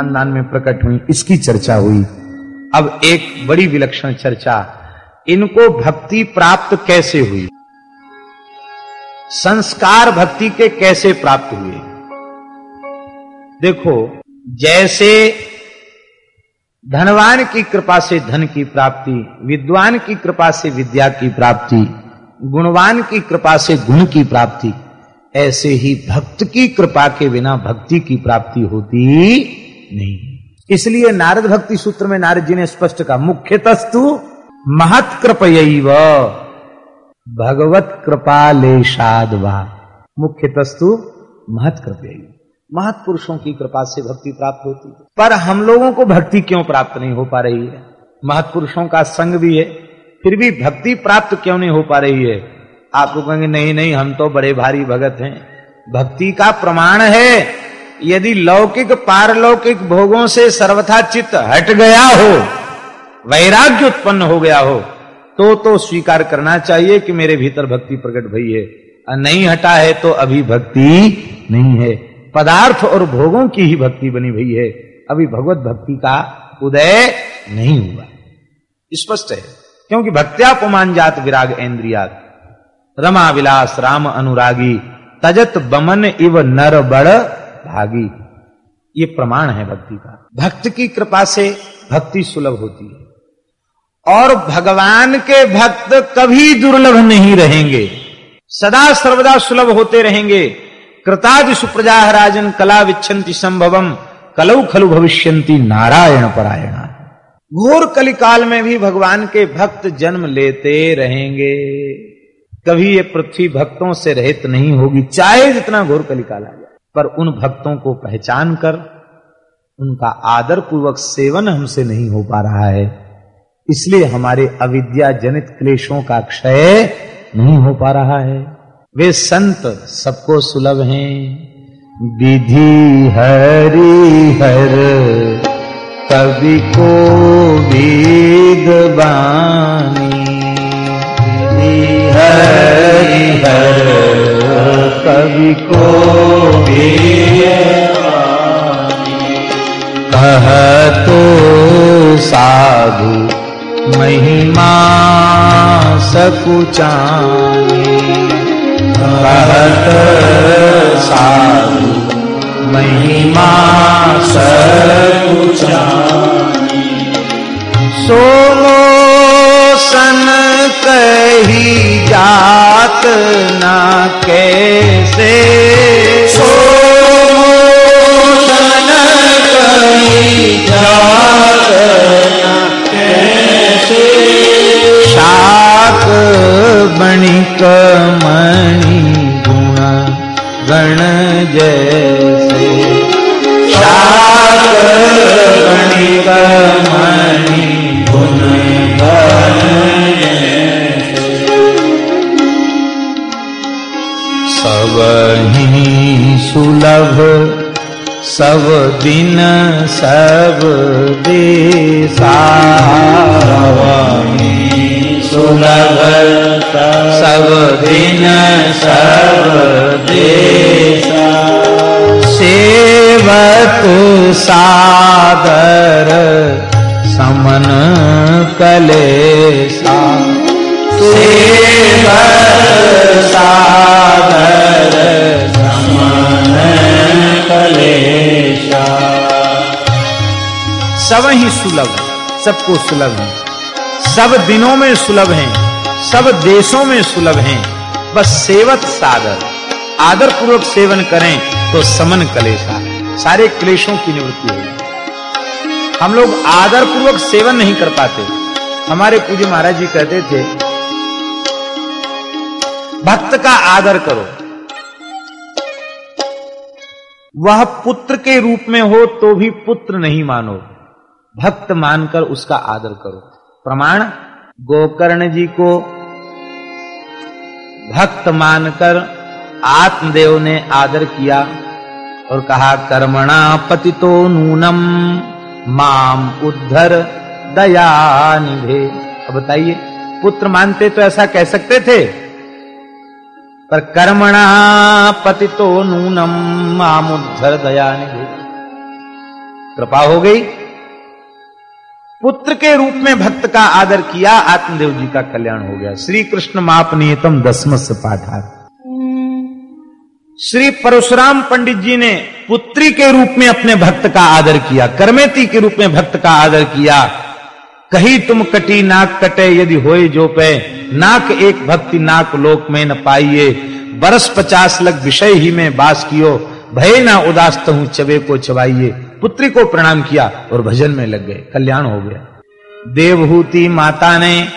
खानदान में प्रकट हुई, इसकी चर्चा हुई। अब एक बड़ी विलक्षण चर्चा, इनको भक्ति प्राप्त कैसे हुई? संस्कार भक्ति के कैसे प्राप्त हुए? देखो, जैसे धनवान की कृपा से धन की प्राप्ति, विद्वान की कृपा से विद्या की प्राप्ति, गुणवान की कृपा से गुण की प्राप्ति, ऐसे ही भक्त की कृपा के बिना भक्ति की प्राप्ति होती नहीं। इसलिए नारद भक्ति सूत्र में नारद जी ने स्पष्ट कहा मुख्य तस्तु महत कृपयव, भगवत कृपा ले साधवा मुख्य तस्तु महत कृपयव। महत पुरुषों की कृपा से भक्ति प्राप्त होती है। पर हम लोगों को भक्ति क्यों प्राप्त नहीं हो पा रही है? महत्पुरुषों का संग भी है, फिर भी भक्ति प्राप्त क्यों नहीं हो पा रही है? आप लोग कहेंगे, नहीं नहीं, हम तो बड़े भारी भगत हैं। भक्ति का प्रमाण है। यदि लौकिक पारलौकिक भोगों से सर्वथा चित्त हट गया हो, वैराग्य उत्पन्न हो गया हो तो तो स्वीकार करना चाहिए कि मेरे भीतर भक्ति प्रकट भई है। और नहीं हटा है तो अभी भक्ति नहीं है। पदार्थ और भोगों की ही भक्ति बनी भई है। अभी भगवत भक्ति का उदय नहीं हुआ। स्पष्ट है, क्योंकि भक्त्यापमान जात विराग इंद्रियात। रमा विलास, राम अनुरागी, तजत बमन इव नर बड़ भागी। ये प्रमाण है भक्ति का। भक्त की कृपा से भक्ति सुलभ होती है। और भगवान के भक्त कभी दुर्लभ नहीं रहेंगे। सदा सर्वदा सुलभ होते रहेंगे। कृतादि सुप्रजा राजन कला विच्छन्ति संभवम कलऊ खलु भविष्यंति नारायण परायणा। घोर कलिकाल में भी भगवान के भक्त जन्म लेते रहेंगे। कभी ये पृथ्वी भक्तों से रहित नहीं होगी, चाहे जितना घोर कलिकाल आ जाए पर उन भक्तों को पहचान कर, उनका आदर पूर्वक सेवन हमसे नहीं हो पा रहा है। इसलिए हमारे अविद्या जनित क्लेशों का क्षय नहीं हो पा रहा है। वे संत सबको सुलभ हैं। विधि हरि हर, कवि को वेद बानी विधि हरि हर। कवि को कह तो साधु महिमा सकुचानी कहत साधु महिमा सब दिन सब देसा सुलभ सब दिन सब देसा सेवत सादर समन कलेसा सेवत सादर समन कलेसा सब ही सुलभ सबको सुलभ है। सब दिनों में सुलभ हैं, सब देशों में सुलभ हैं। बस सेवत सादर आदर पूर्वक सेवन करें तो समन कलेशा सारे क्लेशों की निवृत्ति होगी हम लोग आदर पूर्वक सेवन नहीं कर पाते। हमारे पूज्य महाराज जी कहते थे, भक्त का आदर करो। वह पुत्र के रूप में हो तो भी पुत्र नहीं मानो। भक्त मानकर उसका आदर करो। प्रमाण, गोकर्ण जी को भक्त मानकर आत्मदेव ने आदर किया और कहा कर्मणा पतितो नूनम, माम उद्धर दया निभे। अब बताइए, पुत्र मानते तो ऐसा कह सकते थे, पर कर्मणा पतितो नूनम, माम उद्धर दया निभे। कृपा हो गई। पुत्र के रूप में भक्त का आदर किया, आत्मदेव जी का कल्याण हो गया। श्री कृष्ण मापनीयतम दसमस पाठार श्री परशुराम पंडित जी ने पुत्री के रूप में अपने भक्त का आदर किया, कर्मेती के रूप में भक्त का आदर किया। कही तुम कटी नाक कटे, यदि होए जो पे, नाक एक भक्ति नाक लोक में न पाइए। बरस पचास लग विषय ही में बास कियो, भय ना उदास हूँ चबे को चबाइए। पुत्री को प्रणाम किया और भजन में लग गए। कल्याण हो गया। देवहूति माता ने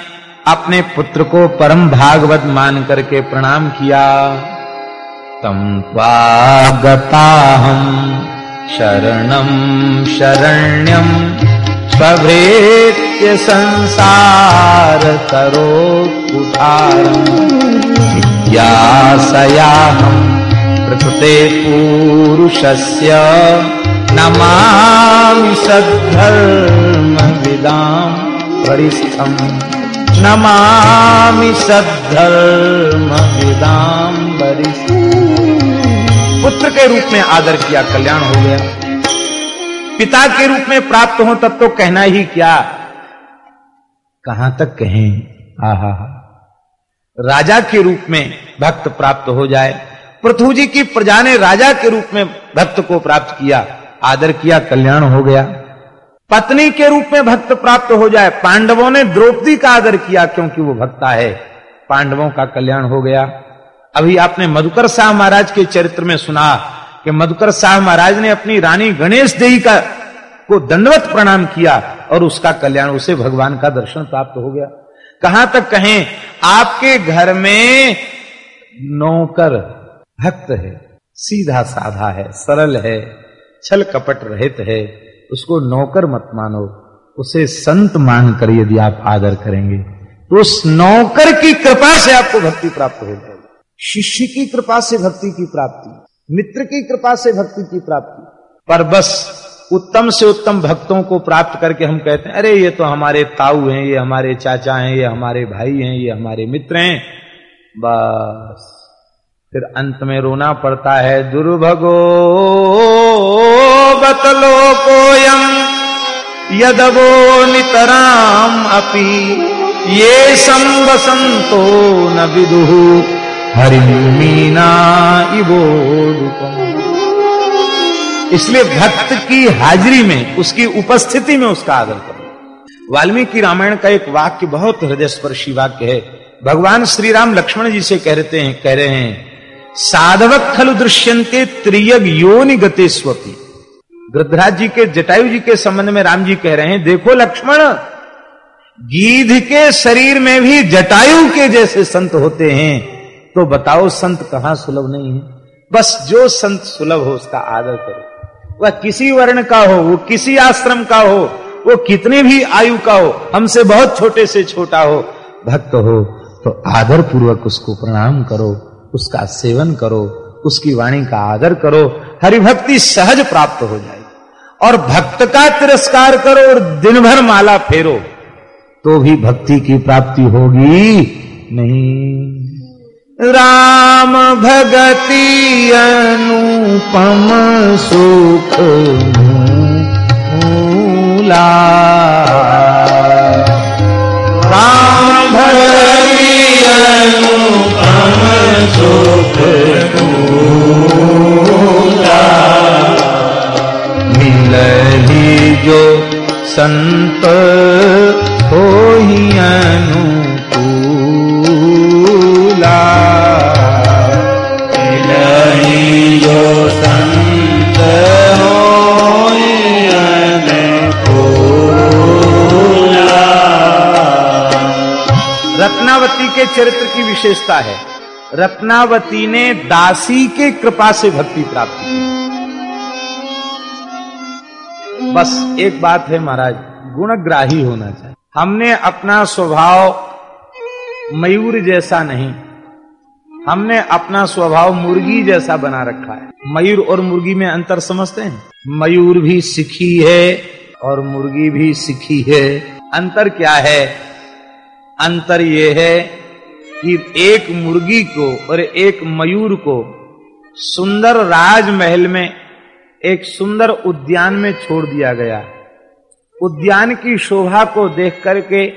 अपने पुत्र को परम भागवत मान करके प्रणाम किया। तम त्वागताहम शरणम शरण्यम स्वभृत्य संसार तरोत्कुठारम जिज्ञासयाहम प्रकृते पुरुषस्य नमामि सद्धर्म विदाम परिस्थम। नमामि सद्धर्म विदाम पुत्र के रूप में आदर किया, कल्याण हो गया। पिता के रूप में प्राप्त हो, तब तो कहना ही क्या। कहाँ तक कहें? आहा राजा के रूप में भक्त प्राप्त हो जाए। पृथ्वी जी की प्रजा ने राजा के रूप में भक्त को प्राप्त किया। आदर किया, कल्याण हो गया। पत्नी के रूप में भक्त प्राप्त हो जाए, पांडवों ने द्रौपदी का आदर किया क्योंकि वो भक्ता है। पांडवों का कल्याण हो गया। अभी आपने मधुकर शाह महाराज के चरित्र में सुना कि मधुकर शाह महाराज ने अपनी रानी गणेश देवी का, को दंडवत प्रणाम किया और उसका कल्याण, उसे भगवान का दर्शन प्राप्त हो गया। कहाँ तक कहें, आपके घर में नौकर भक्त है, सीधा साधा है, सरल है। छल कपट रहित है, उसको नौकर मत मानो, उसे संत मानकर यदि आप आदर करेंगे तो उस नौकर की कृपा से आपको भक्ति प्राप्त हो जाएगी। शिष्य की कृपा से भक्ति की प्राप्ति, मित्र की कृपा से भक्ति की प्राप्ति, पर बस उत्तम से उत्तम भक्तों को प्राप्त करके हम कहते हैं, अरे, ये तो हमारे ताऊ हैं, ये हमारे चाचा हैं, ये हमारे भाई हैं, ये हमारे मित्र हैं। बस। फिर अंत में रोना पड़ता है, दुर्भगो बतलो कोयम, यदवो नितराम अपी, ये संबसंतो न विदुहु हरिमीना इवो इसलिए भक्त की हाजिरी में, उसकी उपस्थिति में उसका आदर करो। वाल्मीकि रामायण का एक वाक्य बहुत हृदय स्पर्शी वाक्य है। भगवान श्री राम लक्ष्मण जी से कहते हैं, कह रहे हैं साधवक खलु दृश्यंते त्रियग योनि गति स्वपी। गृधराज जी के, जटायु जी के संबंध में राम जी कह रहे हैं, देखो लक्ष्मण, गीध के शरीर में भी जटायु के जैसे संत होते हैं। तो बताओ संत कहाँ सुलभ नहीं है? बस जो संत सुलभ हो उसका आदर करो। वह किसी वर्ण का हो, वो किसी आश्रम का हो, वो कितने भी आयु का हो, हमसे बहुत छोटे से छोटा हो, भक्त हो तो आदर पूर्वक उसको प्रणाम करो। उसका सेवन करो, उसकी वाणी का आदर करो, हरिभक्ति सहज प्राप्त हो जाए और भक्त का तिरस्कार करो और दिन भर माला फेरो तो भी भक्ति की प्राप्ति होगी नहीं। राम भगति अनुपम सुख मूला। राम भगति जो संत हो ही रत्नावती चरित्र की विशेषता है। रत्नावती ने दासी के कृपा से भक्ति प्राप्त की। बस एक बात है महाराज, गुणग्राही होना चाहिए। हमने अपना स्वभाव मयूर जैसा नहीं, हमने अपना स्वभाव मुर्गी जैसा बना रखा है। मयूर और मुर्गी में अंतर समझते हैं? मयूर भी सीखी है और मुर्गी भी सीखी है। अंतर क्या है? अंतर यह है कि एक मुर्गी को और एक मयूर को सुंदर राजमहल में, एक सुंदर उद्यान में छोड़ दिया गया। उद्यान की शोभा को देख करके,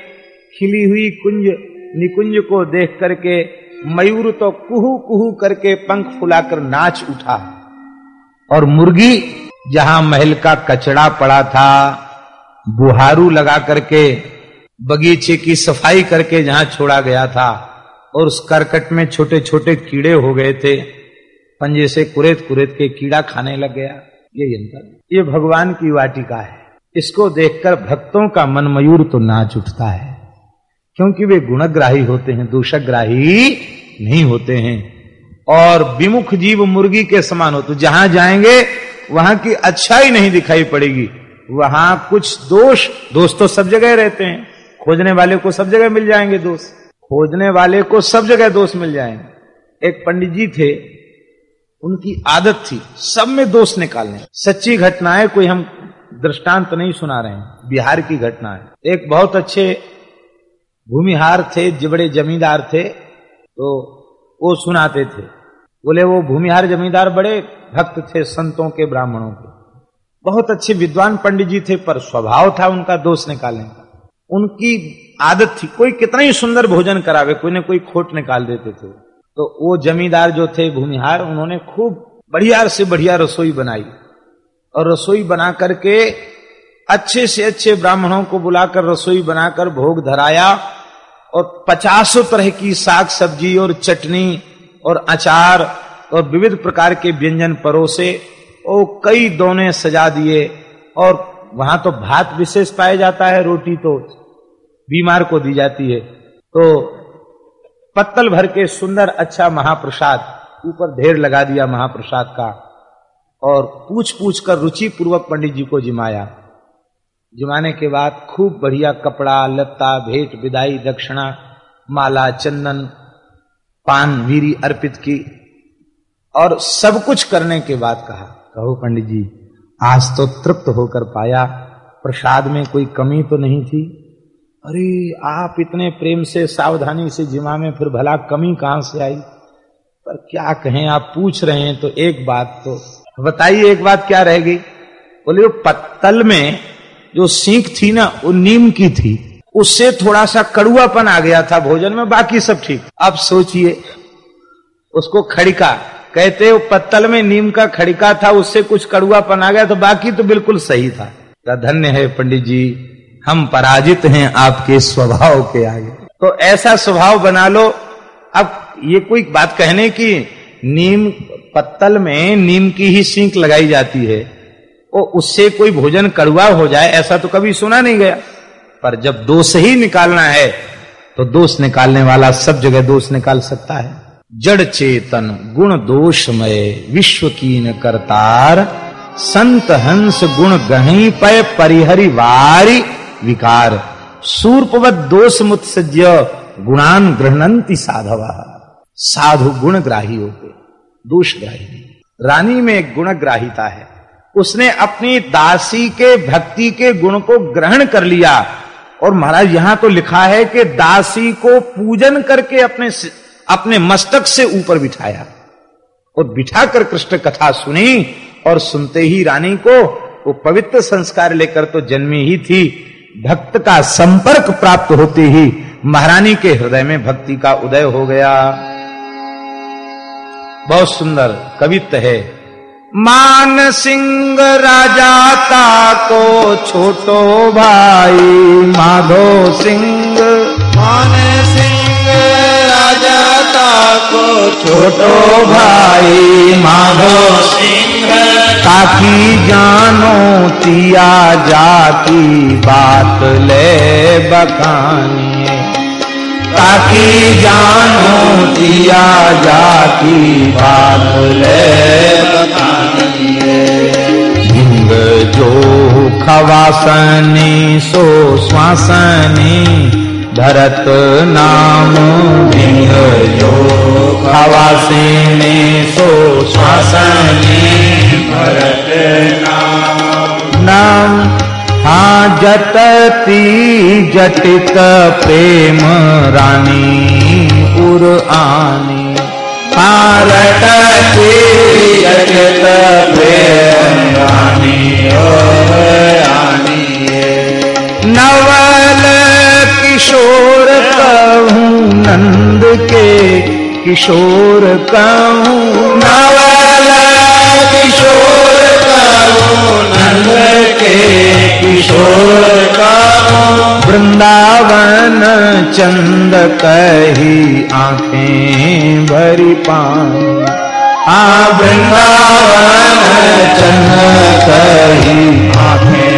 खिली हुई कुंज, निकुंज को देख करके, मयूर तो कुहू कुहू करके पंख फुलाकर नाच उठा। और मुर्गी, जहाँ महल का कचड़ा पड़ा था, बुहारू लगा करके, बगीचे की सफ़ाई करके जहाँ छोड़ा गया था। और उस करकट में छोटे छोटे कीड़े हो गए थे। पंजे से कुरेत कुरेत के कीड़ा खाने लग गया। ये अंतर ये भगवान की वाटिका है। इसको देखकर भक्तों का मन मयूर तो नाच उठता है। क्योंकि वे गुणग्राही होते हैं दूषकग्राही नहीं होते हैं। और विमुख जीव मुर्गी के समान हो। तो जहाँ जाएँगे, वहाँ की अच्छाई नहीं दिखाई पड़ेगी। वहाँ कुछ दोष। दोष तो सब जगह रहते हैं। खोजने वाले को सब जगह मिल जाएँगे दोष। खोजने वाले को सब जगह दोष मिल जाएँगे एक पंडित जी थे, उनकी आदत थी सब में दोष निकालने। सच्ची घटनाएँ कोई हम दृष्टांत नहीं सुना रहे हैं, बिहार की घटना है एक बहुत अच्छे भूमिहार थे बड़े जमींदार थे तो वो सुनाते थे। बोले, वो भूमिहार जमींदार बड़े भक्त थे संतों के, ब्राह्मणों के। बहुत अच्छे विद्वान पंडित जी थे, पर स्वभाव था उनका दोष निकालने का। उनकी आदत थी। कोई कितना ही सुंदर भोजन करावे, कोई ने कोई खोट निकाल देते थे। तो वो जमींदार जो थे, भूमिहार, उन्होंने खूब बढ़िया से बढ़िया रसोई बनाई। और रसोई बना करके अच्छे से अच्छे ब्राह्मणों को बुलाकर रसोई बनाकर भोग धराया और पचासों तरह की साग सब्ज़ी और चटनी और अचार और विविध प्रकार के व्यंजन परोसे, और कई दोने सजा दिए। और वहाँ तो भात विशेष पाया जाता है, रोटी तो। बीमार को दी जाती है। तो पत्तल भर के सुंदर अच्छा महाप्रसाद, ऊपर ढेर लगा दिया महाप्रसाद का और पूछ पूछ कर रुचि पूर्वक पंडित जी को जिमाया। जिमाने के बाद खूब बढ़िया कपड़ा, लत्ता, भेंट, विदाई, दक्षिणा, माला, चंदन, पान, वीरी अर्पित की और सब कुछ करने के बाद कहा, कहो पंडित जी, आज तो तृप्त होकर पाया, प्रसाद में कोई कमी तो नहीं थी? अरे, आप इतने प्रेम से, सावधानी से जिमा में, फिर भला कमी कहाँ से आई? पर क्या कहें, आप पूछ रहे हैं तो एक बात तो। बताइए एक बात क्या रह गई? बोले, वो पत्तल में जो सीख थी ना, वो नीम की थी। उससे थोड़ा सा कड़ुआपन आ गया था भोजन में, बाकी सब ठीक। अब सोचिए, उसको खड़िका, कहते वो पत्तल में नीम का खड़िका था, उससे कुछ कड़ुआपन आ गया तो बाकी तो बिल्कुल सही था। धन्य है पंडित जी। हम पराजित हैं आपके स्वभाव के आगे। तो ऐसा स्वभाव बना लो। अब ये कोई बात कहने की, नीम पत्तल में नीम की ही सींक लगाई जाती है। और उससे कोई भोजन कड़ुआ हो जाए, ऐसा तो कभी सुना नहीं गया। पर जब दोष ही निकालना है तो दोष निकालने वाला सब जगह दोष निकाल सकता है। जड़ चेतन, गुण दोषमय, विश्व कीन करतार, संत हंस गुण गही पय परिहरी वारी। विकार। सूर्पवत दोष मुत्सज्य गुणान गृहणंती साधव। साधु गुणग्राही होते दोषग्राही रानी में एक गुणग्राहिता है। उसने अपनी दासी के, भक्ति के गुण को ग्रहण कर लिया। और महाराज, यहाँ तो लिखा है कि दासी को पूजन करके अपने अपने मस्तक से ऊपर बिठाया। और बिठाकर कृष्ण कथा सुनी, और सुनते ही रानी को वो पवित्र संस्कार लेकर तो जन्मी ही थी। भक्त का संपर्क प्राप्त होते ही महारानी के हृदय में भक्ति का उदय हो गया। बहुत सुंदर कवित्व है। मान सिंह राजा ता को छोटो भाई माधो सिंह। मान ता को छोटो भाई माधो सिंह। ताकि जानो तिया जाकी बात ले बखानी। ताकि जानो तिया जाकी बात ले भिंग जो खवासनी सो श्वासनी भरत नाम भिंग जो खवासिनी सो श्वासनी भरत नाम। नाम हाँ जतती जटित प्रेम रानी उर आनी। रटती जगत प्रेम रानी ओ रानी नवल किशोर कहूँ नंद के किशोर कहूँ नवल किशोर कहो नंद के किशोर कहो वृंदावन चंद कही आँखें भरी पान। आ वृंदावन चंद कही आँखें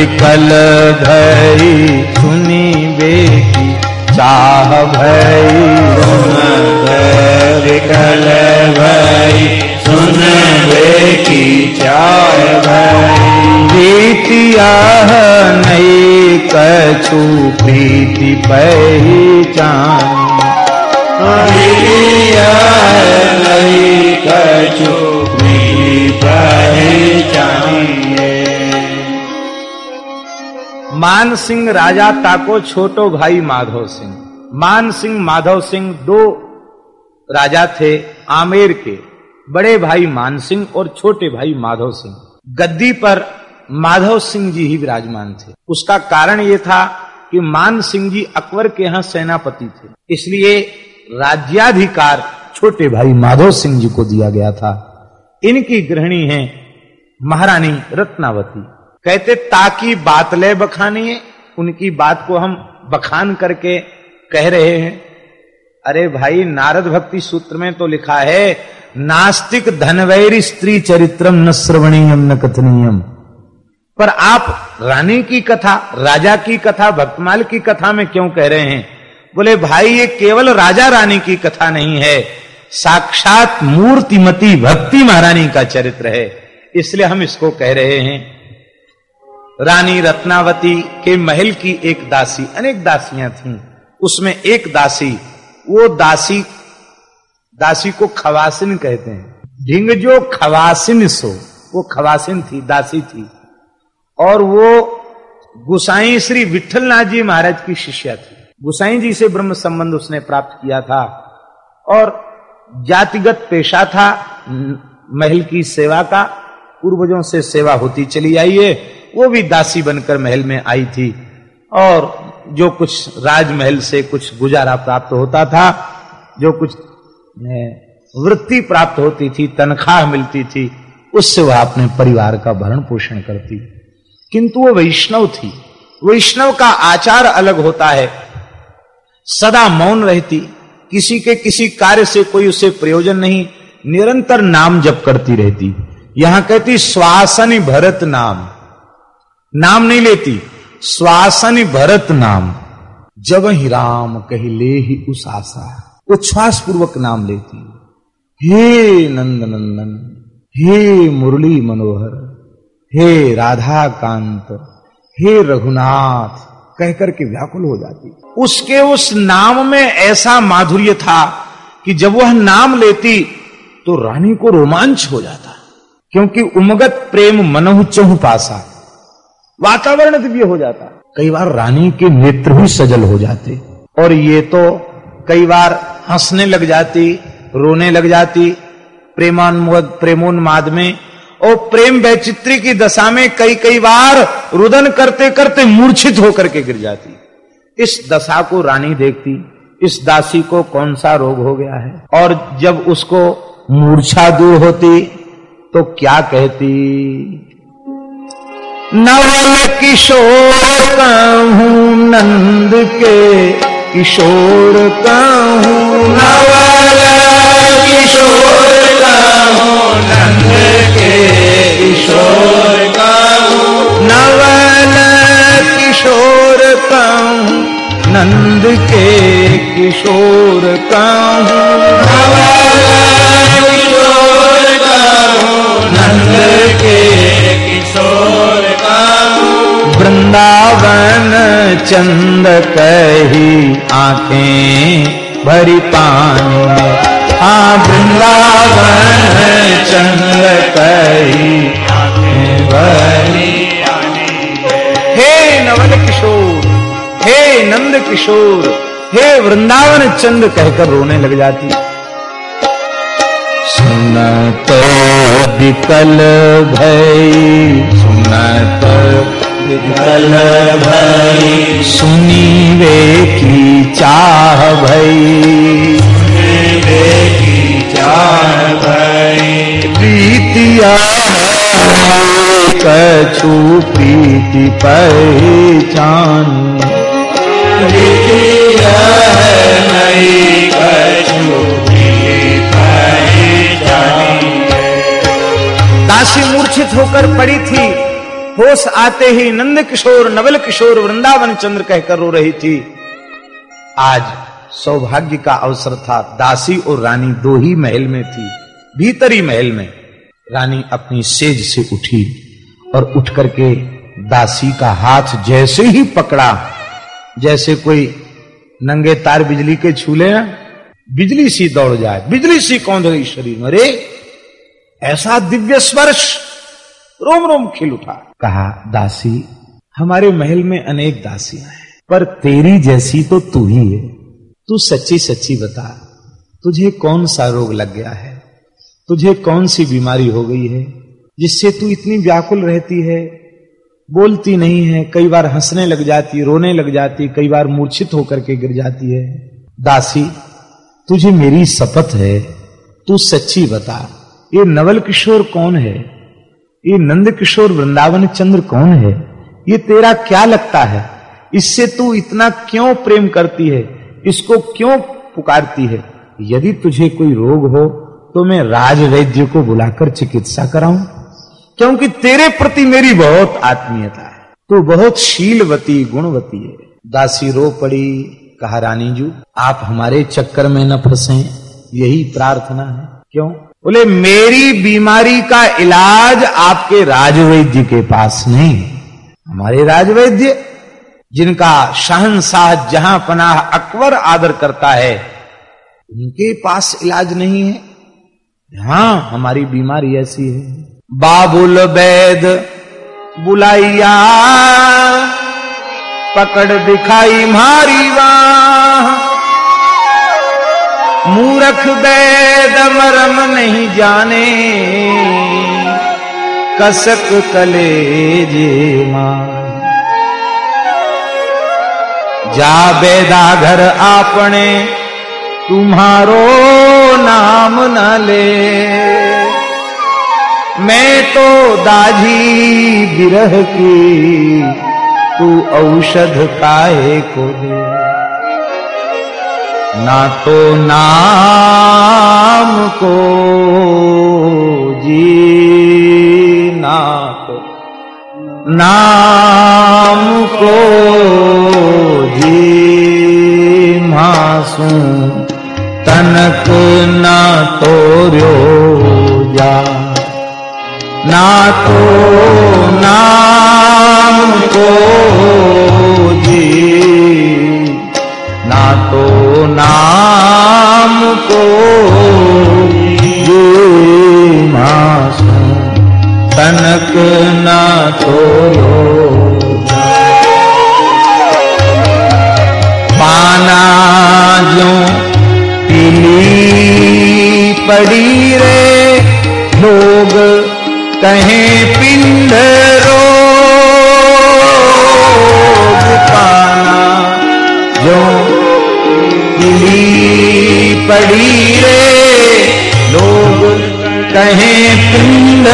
विकल भई सुनी बेकी चाह भई। विकल भई सुन की चाय भई। प्रीतिया नई कछु प्रीति पहचान। नहीं कछु पहचानिए मान सिंह राजा ताको छोटो भाई माधव सिंह। मान सिंह माधव सिंह दो राजा थे आमेर के। बड़े भाई मान सिंह और छोटे भाई माधव सिंह। गद्दी पर माधव सिंह जी ही विराजमान थे। उसका कारण यह था कि मान सिंह जी अकबर के यहाँ सेनापति थे। इसलिए राज्याधिकार छोटे भाई माधव सिंह जी को दिया गया था। इनकी गृहिणी है महारानी रत्नावती। कहते, ताकि बात ले बखानी उनकी बात को हम बखान करके कह रहे हैं। अरे भाई, नारद भक्ति सूत्र में तो लिखा है, नास्तिक धनवैरी स्त्री चरित्रम न श्रवणीयम न कथनीयम। पर आप रानी की कथा, राजा की कथा, भक्तमाल की कथा में क्यों कह रहे हैं? बोले, भाई, ये केवल राजा रानी की कथा नहीं है, साक्षात मूर्तिमती भक्ति महारानी का चरित्र है, इसलिए हम इसको कह रहे हैं। रानी रत्नावती के महल की एक दासी, अनेक दासियाँ थीं। उसमें एक दासी, वो दासी दासी को खवासिन कहते हैं। ढिंग जो खवासिन सो, वो खवासिन थी, दासी थी। और वो गुसाई श्री विठलनाथ जी महाराज की शिष्या थी। गुसाई जी से ब्रह्म संबंध उसने प्राप्त किया था और जातिगत पेशा था महल की सेवा का, पूर्वजों से सेवा होती चली आई है। वो भी दासी बनकर महल में आई थी और जो कुछ राजमहल से कुछ गुजारा प्राप्त होता था, जो कुछ वृत्ति प्राप्त होती थी, तनख्वाह मिलती थी, उससे वह अपने परिवार का भरण पोषण करती। किंतु वो वैष्णव थी। वैष्णव का आचार अलग होता है। सदा मौन रहती। किसी के किसी कार्य से कोई उसे प्रयोजन नहीं। निरंतर नाम जप करती रहती। यहाँ कहती श्वासन भरत नाम। नाम नहीं लेती। श्वासन भरत नाम। जब ही राम कह, ले ही उस आशा उच्छ्वास पूर्वक नाम लेती। हे नंद नंदन हे मुरली मनोहर, हे राधा कांत हे रघुनाथ कहकर के व्याकुल हो जाती। उसके उस नाम में ऐसा माधुर्य था कि जब वह नाम लेती तो रानी को रोमांच हो जाता। क्योंकि उमगत प्रेम मनहु चहु पासा। वातावरण दिव्य हो जाता। कई बार रानी के नेत्र भी सजल हो जाते। और ये तो कई बार हंसने लग जाती रोने लग जाती प्रेमानुमोद प्रेमोन्माद में। और प्रेम वैचित्री की दशा में कई कई बार रुदन करते करते मूर्छित होकर के गिर जाती। इस दशा को रानी देखती इस दासी को कौन सा रोग हो गया है? और जब उसको मूर्छा दूर होती तो क्या कहती? नवल किशोर कहूँ नंद के किशोर कहूँ। नवल किशोर कहूँ नंद के किशोर कहूँ। नवल किशोर कहूँ नंद के किशोर कहूँ। नवल किशोर कहूँ नंद के किशोर कहूँ वृंदावन चंद कही आँखें भरी पानी हाँ वृंदावन चंद कही आँखें भरी हे नवल किशोर, हे नंद किशोर, हे वृंदावन चंद कहकर रोने लग जाती। सुनत विकल भई। सुनत विकल भई। सुनी वे की चाह भई। की चाह भई प्रीतिया कछु प्रीति पहचान। प्रीतिया नहीं दासी मूर्छित होकर पड़ी थी। होश आते ही नंद किशोर नवल किशोर वृंदावन चंद्र कहकर रो रही थी। आज सौभाग्य का अवसर था। दासी और रानी दो ही महल में थी, भीतरी महल में। रानी अपनी सेज से उठी और उठ करके दासी का हाथ जैसे ही पकड़ा, जैसे कोई नंगे तार बिजली के छूले ना, बिजली सी दौड़ जाए, बिजली सी कौन शरीर में, अरे ऐसा दिव्य स्पर्श रोम रोम खिल उठा। कहा, दासी, हमारे महल में अनेक दासियाँ हैं, पर तेरी जैसी तो तू ही है। तू सच्ची सच्ची बता, तुझे कौन सा रोग लग गया है? तुझे कौन सी बीमारी हो गई है, जिससे तू इतनी व्याकुल रहती है? बोलती नहीं है, कई बार हंसने लग जाती, रोने लग जाती, कई बार मूर्छित होकर के गिर जाती है। दासी, तुझे मेरी शपथ है, तू सच्ची बता। ये नवल किशोर कौन है? ये नंद किशोर वृंदावन चंद्र कौन है? ये तेरा क्या लगता है? इससे तू इतना क्यों प्रेम करती है? इसको क्यों पुकारती है? यदि तुझे कोई रोग हो तो मैं राज वैद्य को बुलाकर चिकित्सा कराऊं। क्योंकि तेरे प्रति मेरी बहुत आत्मीयता है। तू बहुत शीलवती, गुणवती है। दासी रो पड़ी, कहा रानी जू, आप हमारे चक्कर में न फंसे। यही प्रार्थना है। क्यों? बोले, मेरी बीमारी का इलाज आपके राजवैद्य के पास नहीं, हमारे राजवैद्य, जिनका शहनशाह जहाँ पनाह अकबर आदर करता है, उनके पास इलाज नहीं है। हाँ हमारी बीमारी ऐसी है। बाबुल बैद, बुलाइया, पकड़ दिखाई मारी वाह। मूरख वैद मरम नहीं जाने। कसक कले जे माँ। जा बेदा घर आपने, तुम्हारो नाम न ले। मैं तो दाझी बिरह की, तू औषध काहे को दे? ना तो नाम को जी ना तो नाम को जी मासू तनक ना तोर्यो जा। ना तो नाम को जी नाम को तनक ना तो पाना जो पीली पड़ी रे लोग कहें पिंड रोग पड़ी रे। लोग कहें पिंड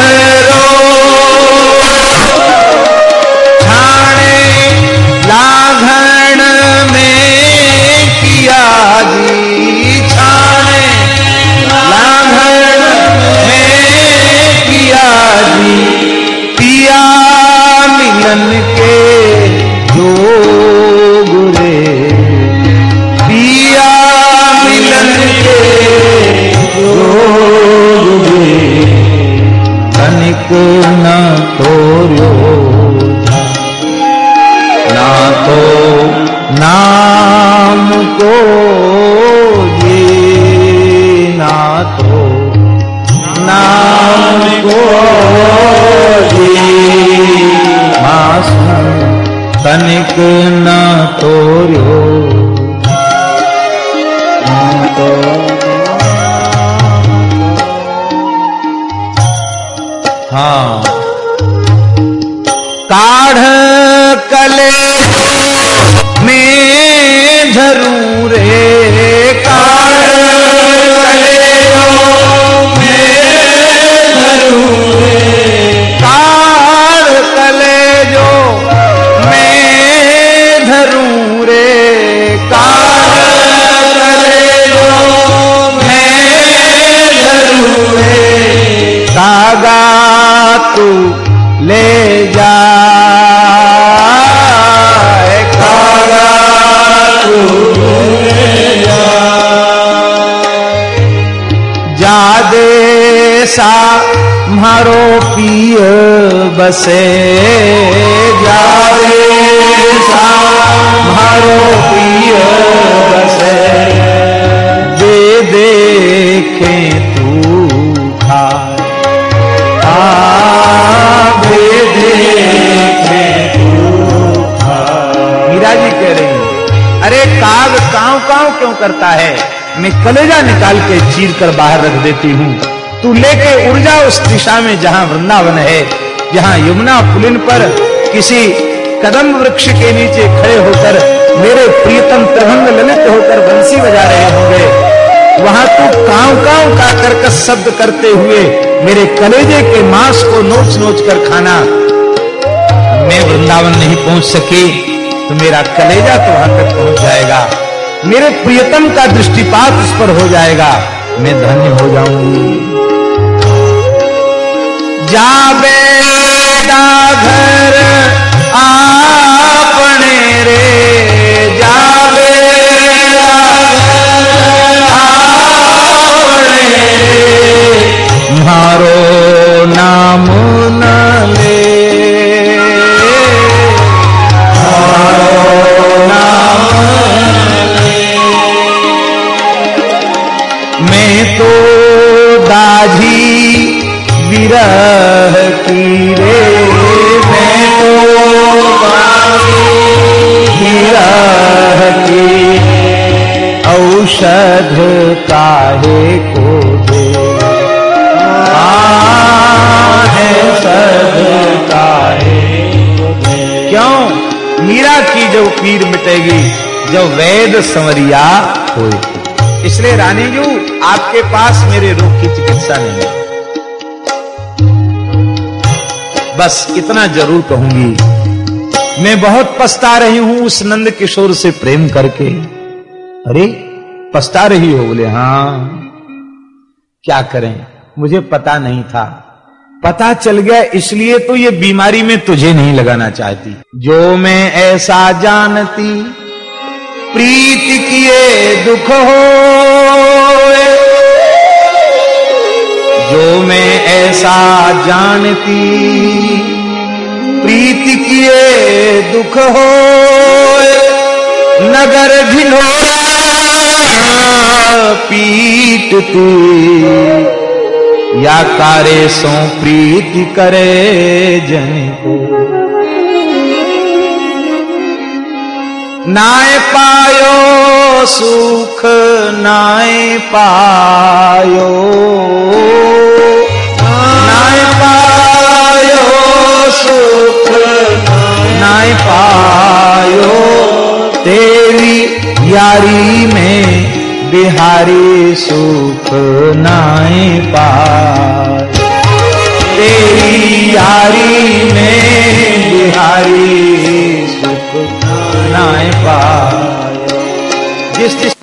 बसे सा मारो पिय बसे। दे देखे तू खाए। आ दे देखे तू खाए। मीरा जी कह रही हैं, अरे काग काव काव क्यों करता है? मैं कलेजा निकाल के चीर कर बाहर रख देती हूँ। तू लेके उड़ जा उस दिशा में जहाँ वृंदावन है। जहाँ यमुना पुलिन पर किसी कदम वृक्ष के नीचे खड़े होकर मेरे प्रियतम त्रिभंग ललित होकर बंसी बजा रहे होंगे। वहाँ तू काव काव का कर्कश शब्द करते हुए मेरे कलेजे के मांस को नोच नोच कर खाना। मैं वृंदावन नहीं पहुँच सकी तो मेरा कलेजा तो वहाँ तक पहुँच जाएगा। मेरे प्रियतम का दृष्टिपात उस पर हो जाएगा। मैं धन्य हो जाऊँगी। जाबे घर आपने रे जाबे आपने रे। मारो नाम न ले। मैं तो दाझी विरह रे, मैं तो की औषध काहे को दे? औषध काहे क्यों? मीरा की जो पीर मिटेगी, जब वैद संवरिया होए। इसलिए रानी जू, आपके पास मेरे रोग की चिकित्सा नहीं है। बस इतना ज़रूर कहूँगी। मैं बहुत पछता रही हूँ उस नंद किशोर से प्रेम करके। अरे, पछता रही हो? बोले, हाँ। क्या करें? मुझे पता नहीं था। पता चल गया, इसलिए तो ये बीमारी में तुझे नहीं लगाना चाहती। जो मैं ऐसा जानती, प्रीति किए दुख हो। जो मैं ऐसा जानती, प्रीति किए दुख हो नगर ढिलो पीटती या कारे सो प्रीति करे जन नाय पायो सुख, नाय पायो नाय पायो। तेरी यारी में बिहारी सुख नाय पायो तेरी यारी में बिहारी सुख नाय पायो जिस जिस